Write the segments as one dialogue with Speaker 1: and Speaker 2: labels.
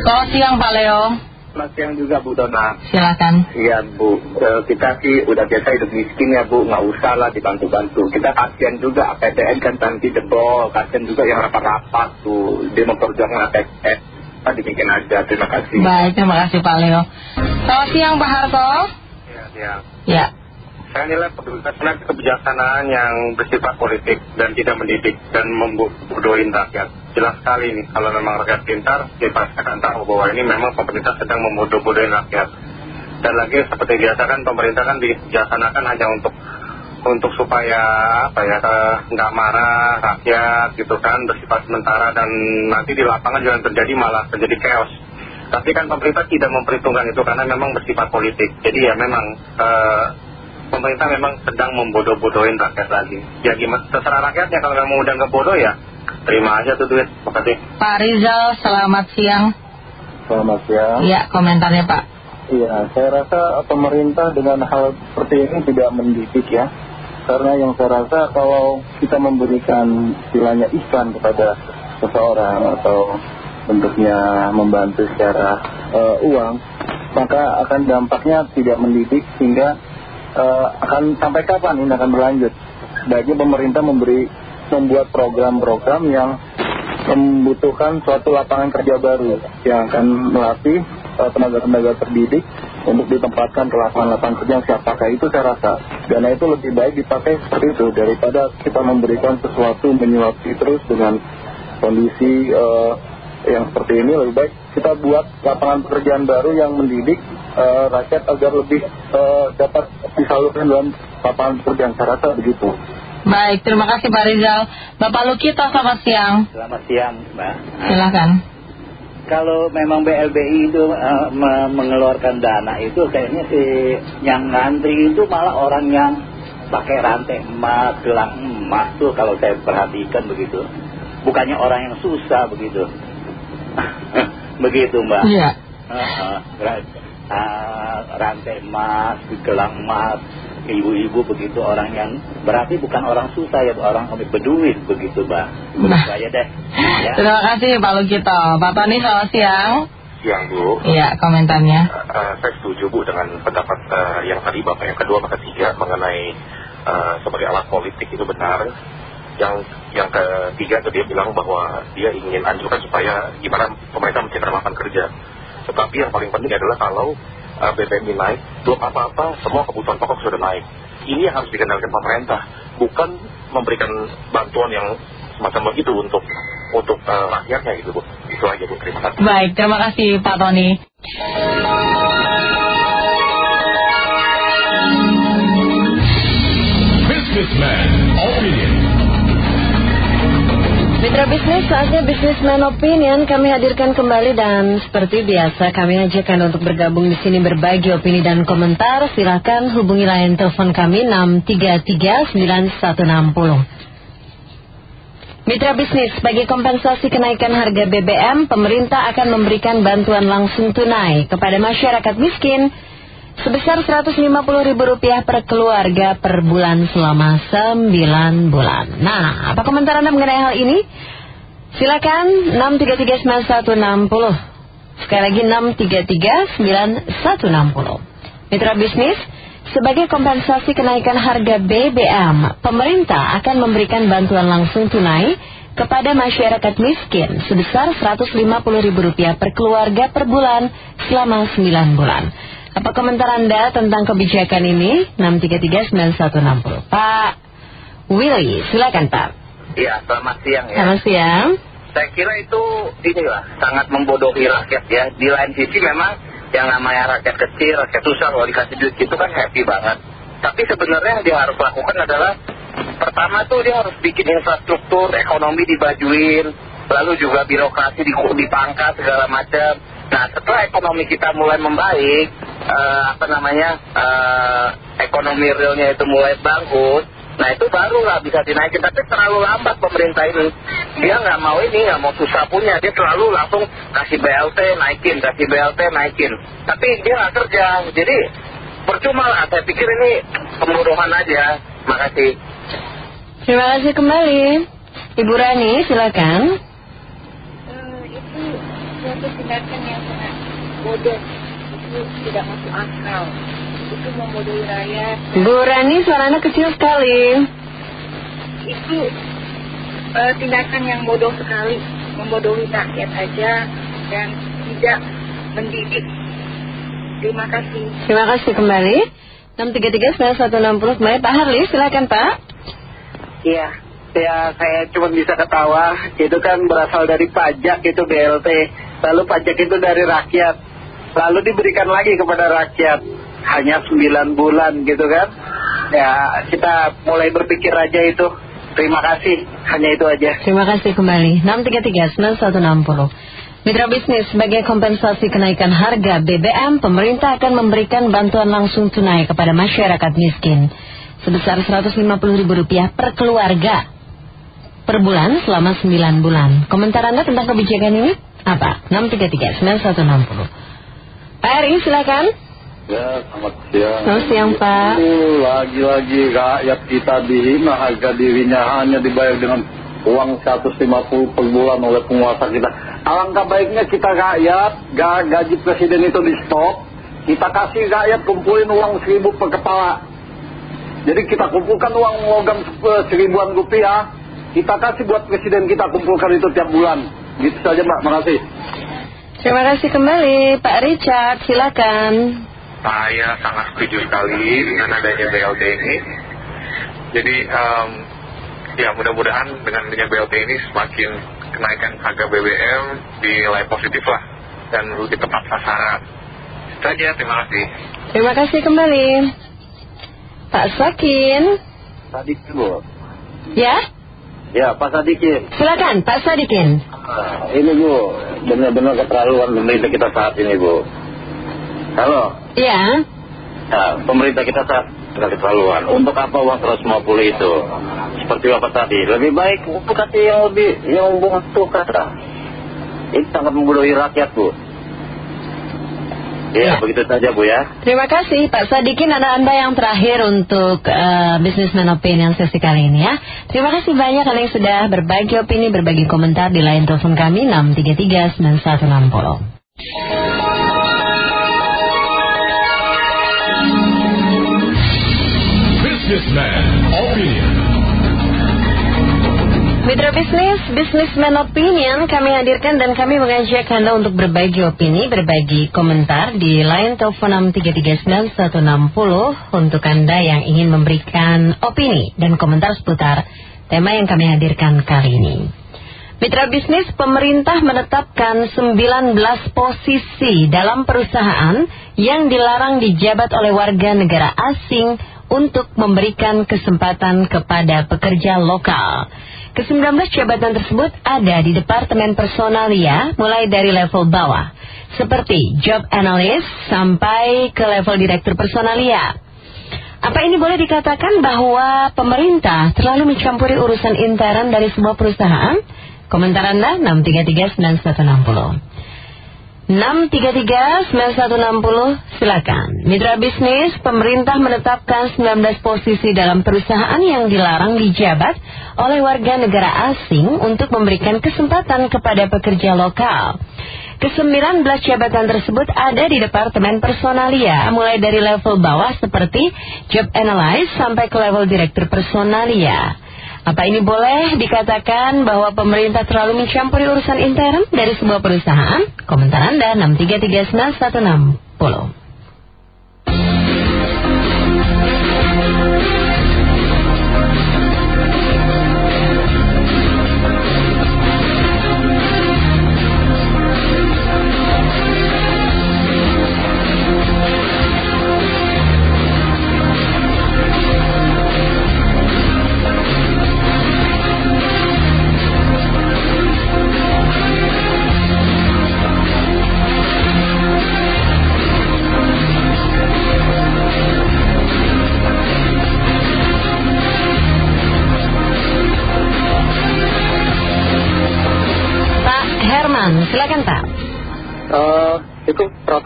Speaker 1: Selamat siang Pak Leo.
Speaker 2: Selamat siang juga Bu Dona.
Speaker 1: Silakan.
Speaker 2: Iya Bu, Eh, kita sih udah biasa hidup miskin ya Bu, nggak usah lah dibantu-bantu. Kita kasihan juga APBN kan nanti jebol, kasihan juga yang rapat-rapat tuh, dia memperjuangkan APBN. Kita dibikin aja, terima kasih.
Speaker 1: Baik, terima kasih Pak Leo. Selamat siang Pak Harto.
Speaker 2: Ya, ya.
Speaker 1: Ya.
Speaker 2: Saya nilai pemerintah kebijaksanaan yang bersifat politik dan tidak mendidik dan membodohin rakyat. Jelas sekali nih, kalau memang rakyat pintar, dia pasti akan tahu bahwa ini memang pemerintah sedang membodoh-bodohin rakyat. Dan lagi seperti biasa kan pemerintah kan dibijaksanakan hanya untuk untuk supaya apa ya nggak marah rakyat gitu kan bersifat sementara dan nanti di lapangan jangan terjadi malah terjadi chaos. Tapi kan pemerintah tidak memperhitungkan itu karena memang bersifat politik. Jadi ya memang eh, pemerintah memang sedang membodoh-bodohin rakyat lagi. Ya gimana, terserah rakyatnya kalau memang udah nggak bodoh ya terima aja tuh duit.
Speaker 1: Pak Rizal, selamat siang.
Speaker 3: Selamat siang.
Speaker 1: Ya, komentarnya Pak.
Speaker 3: Iya, saya rasa pemerintah dengan hal seperti ini tidak mendidik ya. Karena yang saya rasa kalau kita memberikan istilahnya ihsan kepada seseorang atau bentuknya membantu secara eh, uang, maka akan dampaknya tidak mendidik sehingga eh, akan sampai kapan ini akan berlanjut. Bagi pemerintah memberi membuat program-program yang membutuhkan suatu lapangan kerja baru yang akan melatih eh, tenaga-tenaga terdidik untuk ditempatkan ke lapangan-lapangan kerja yang siap pakai itu saya rasa dana itu lebih baik dipakai seperti itu daripada kita memberikan sesuatu menyuapi terus dengan kondisi eh, yang seperti ini lebih baik kita buat lapangan pekerjaan baru yang mendidik eh, rakyat agar lebih dapat disalurkan dalam lapangan pekerjaan saya rasa begitu
Speaker 1: Baik, terima kasih Pak Rizal. Bapak Lukito, selamat siang.
Speaker 4: Selamat siang, Mbak.
Speaker 1: Silakan.
Speaker 4: Kalau memang BLBI itu eh, me- mengeluarkan dana itu kayaknya si yang ngantri itu malah orang yang pakai rantai emas, gelang emas tuh kalau saya perhatikan begitu. Bukannya orang yang susah begitu. Begitu, Mbak.
Speaker 1: Iya.
Speaker 4: Ra- ah, rantai emas, gelang emas, ibu-ibu begitu orang yang berarti bukan orang susah ya orang berduit begitu mbak
Speaker 1: Nah.
Speaker 4: saya deh ya.
Speaker 1: Terima kasih Pak Lukito. Pak Tony, selamat siang.
Speaker 2: Siang Bu.
Speaker 1: Iya, komentarnya.
Speaker 2: Eh, saya setuju Bu dengan pendapat eh, yang tadi Bapak yang kedua Bapak ketiga mengenai eh, sebagai alat politik itu benar. Yang yang ketiga tuh dia bilang bahwa dia ingin anjurkan supaya gimana pemerintah menciptakan lapangan kerja. Tetapi yang paling penting adalah kalau eh, BBM ini naik, belum apa-apa, semua kebutuhan pokok sudah naik. Ini yang harus dikendalikan pemerintah, bukan memberikan bantuan yang semacam begitu untuk untuk eh, rakyatnya gitu Bu. Itu aja Bu, terima kasih.
Speaker 1: Baik, terima kasih Pak Tony.
Speaker 5: Businessman Opinion.
Speaker 6: Mitra bisnis, saatnya Businessman Opinion kami hadirkan kembali dan seperti biasa kami ajakkan untuk bergabung di sini berbagi opini dan komentar. Silakan hubungi line telepon kami 633-9160. Mitra bisnis, bagi kompensasi kenaikan harga BBM, pemerintah akan memberikan bantuan langsung tunai kepada masyarakat miskin sebesar Rp150.000 per keluarga per bulan selama 9 bulan. Nah, apa komentar Anda mengenai hal ini? Silakan 6339160. Sekali lagi 6339160. Mitra bisnis, sebagai kompensasi kenaikan harga BBM, pemerintah akan memberikan bantuan langsung tunai kepada masyarakat miskin sebesar Rp150.000 per keluarga per bulan selama 9 bulan. Apa komentar Anda tentang kebijakan ini? 6339160. Pak Willy, silakan Pak.
Speaker 2: Iya, selamat siang ya.
Speaker 6: Selamat siang.
Speaker 2: Saya kira itu inilah sangat membodohi rakyat ya. Di lain sisi memang yang namanya rakyat kecil, rakyat susah kalau dikasih duit itu kan happy banget. Tapi sebenarnya yang dia harus lakukan adalah pertama tuh dia harus bikin infrastruktur, ekonomi dibajuin, lalu juga birokrasi dipangkas segala macam. Nah setelah ekonomi kita mulai membaik, eh, apa namanya, eh, ekonomi realnya itu mulai bagus, nah itu barulah bisa dinaikin. Tapi terlalu lambat pemerintah ini. Dia nggak mau ini, nggak mau susah punya. Dia selalu langsung kasih BLT naikin, kasih BLT naikin. Tapi dia nggak kerja. Jadi percuma lah. Saya pikir ini pembodohan aja. Makasih.
Speaker 6: Terima kasih kembali. Ibu Rani, silakan.
Speaker 7: Itu tindakan yang sangat bodoh itu tidak masuk akal. Itu membodohi rakyat
Speaker 6: Bu Rani suaranya kecil sekali.
Speaker 7: Itu eh, tindakan yang bodoh sekali. Membodohi rakyat aja dan tidak mendidik. Terima kasih.
Speaker 6: Terima kasih kembali. 633-9160 kembali Pak Harli silakan Pak.
Speaker 8: Iya, ya saya cuma bisa ketawa. Itu kan berasal dari pajak itu BLT. Lalu pajak itu dari rakyat. Lalu diberikan lagi kepada rakyat. Hanya 9 bulan gitu kan. Ya kita mulai berpikir aja itu. Terima kasih. Hanya itu aja.
Speaker 6: Terima kasih kembali 633-9160 Mitra bisnis sebagai kompensasi kenaikan harga BBM, pemerintah akan memberikan bantuan langsung tunai kepada masyarakat miskin sebesar Rp150.000 per keluarga per bulan selama 9 bulan. Komentar Anda tentang kebijakan ini apa? 633-9160 Pak Eri silakan.
Speaker 9: Ya, selamat siang.
Speaker 6: Selamat siang, Pak.
Speaker 9: Lagi-lagi rakyat kita dihina harga dirinya hanya dibayar dengan uang 150 per bulan oleh penguasa kita. Alangkah baiknya kita rakyat, ga- gaji presiden itu di stop, kita kasih rakyat kumpulin uang seribu per kepala. Jadi kita kumpulkan uang logam se- seribuan rupiah, kita kasih buat presiden kita kumpulkan itu tiap bulan. Gitu saja Mbak, makasih.
Speaker 6: Terima kasih kembali Pak Richard silakan.
Speaker 2: Saya sangat setuju sekali dengan adanya BLT ini. Jadi em, ya mudah-mudahan dengan adanya BLT ini semakin kenaikan harga BBM dinilai positif lah dan lebih tepat sasaran. Itu aja, terima kasih.
Speaker 6: Terima kasih kembali Pak Sakin.
Speaker 9: Sadikin Bu.
Speaker 6: Ya
Speaker 9: Ya, Pak Sadikin.
Speaker 6: silakan Pak Sadikin.
Speaker 9: Nah, ini Bu, benar-benar keterlaluan pemerintah kita saat ini Bu. Halo,
Speaker 6: Ya
Speaker 9: nah, pemerintah kita saat ini keterlaluan. Untuk apa uang 150 itu? Seperti Bapak tadi, lebih baik untuk kasih yang lebih, yang membutuhkan kata. Ini sangat membodohi rakyat Bu. Ya,
Speaker 6: Ya.
Speaker 9: begitu saja Bu ya.
Speaker 6: Terima kasih Pak Sadikin ada Anda yang terakhir untuk eh, Businessman Opinion sesi kali ini ya Terima kasih banyak kalian yang sudah berbagi opini, berbagi komentar di line telepon kami 633-9160
Speaker 5: Businessman Opinion.
Speaker 6: Mitra bisnis, Businessman Opinion kami hadirkan dan kami mengajak Anda untuk berbagi opini, berbagi komentar di line telepon 6339160 untuk Anda yang ingin memberikan opini dan komentar seputar tema yang kami hadirkan kali ini. Mitra bisnis, pemerintah menetapkan 19 posisi dalam perusahaan yang dilarang dijabat oleh warga negara asing untuk memberikan kesempatan kepada pekerja lokal. Ke-19 jabatan tersebut ada di Departemen Personalia mulai dari level bawah, seperti Job Analyst sampai ke level Direktur Personalia. Apa ini boleh dikatakan bahwa pemerintah terlalu mencampuri urusan intern dari sebuah perusahaan? Komentar Anda 633-9160. 633-9160 silakan. Mitra bisnis, pemerintah menetapkan 19 posisi dalam perusahaan yang dilarang dijabat oleh warga negara asing untuk memberikan kesempatan kepada pekerja lokal. Ke-19 jabatan tersebut ada di Departemen Personalia, mulai dari level bawah seperti Job Analyst sampai ke level Direktur Personalia. Apa ini boleh dikatakan bahwa pemerintah terlalu mencampuri urusan intern dari sebuah perusahaan? Komentar Anda 6339160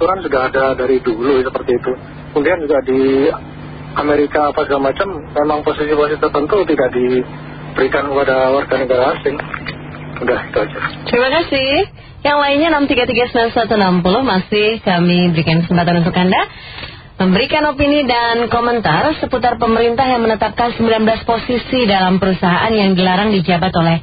Speaker 8: itu peraturan sudah ada dari dulu seperti itu. Kemudian juga di Amerika apa segala macam memang posisi-posisi tertentu tidak diberikan kepada warga negara asing. Udah itu aja.
Speaker 6: Terima kasih. Yang lainnya 6339160 masih kami berikan kesempatan untuk Anda memberikan opini dan komentar seputar pemerintah yang menetapkan 19 posisi dalam perusahaan yang dilarang dijabat oleh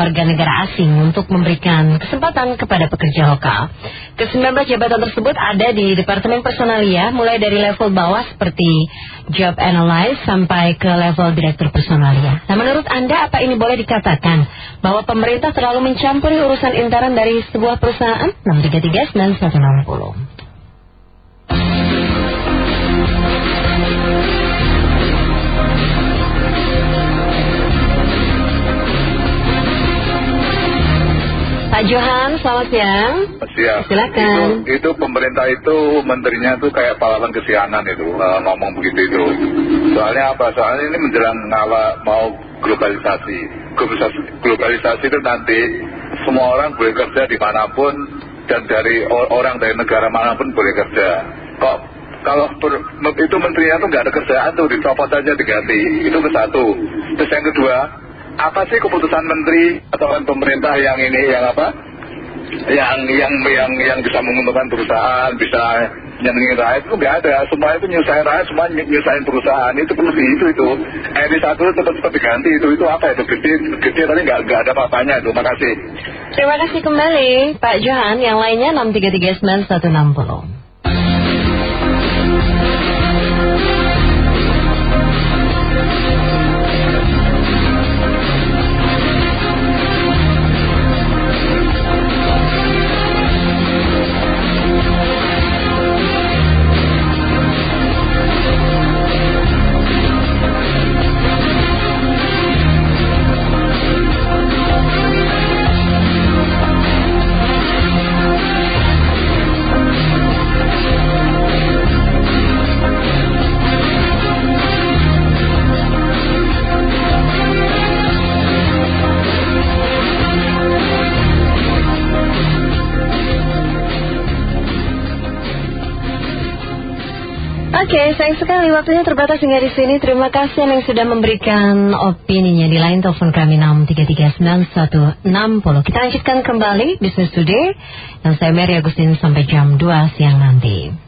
Speaker 6: warga negara asing untuk memberikan kesempatan kepada pekerja lokal. Ke-19 jabatan tersebut ada di Departemen Personalia, mulai dari level bawah seperti Job Analyst sampai ke level Direktur Personalia. Nah menurut Anda apa ini boleh dikatakan bahwa pemerintah terlalu mencampuri urusan intern dari sebuah perusahaan? 633 9160. Pak Johan, selamat siang.
Speaker 10: Siang.
Speaker 6: Silakan.
Speaker 10: Itu, itu pemerintah itu menterinya itu kayak pahlawan kesianan itu uh, ngomong begitu itu. Soalnya apa? Soalnya ini menjelang ngala mau globalisasi. globalisasi. Globalisasi itu nanti semua orang boleh kerja di mana pun dan dari orang dari negara mana pun boleh kerja. Kok kalau per, itu menterinya tuh nggak ada kerjaan tuh dicopot aja diganti. Itu ke satu. Terus yang kedua, apa sih keputusan menteri atau pemerintah yang ini yang apa? Yang yang yang yang bisa menguntungkan perusahaan bisa nyenengin rakyat itu nggak ada. Semua itu nyusahin rakyat semua nyusahin perusahaan. Itu perlu di itu itu. Ri satu tetap tetap diganti itu itu apa itu? Gede gede tapi nggak nggak ada apa-apanya itu. Makasih
Speaker 6: terima kasih kembali Pak Johan. Yang lainnya 6339160 Oke, sayang sekali waktunya terbatas hingga di sini. Terima kasih yang sudah memberikan opininya di line telepon kami 6339160. Kita lanjutkan kembali Business Today dan saya Mary Agustin sampai jam 2 siang nanti.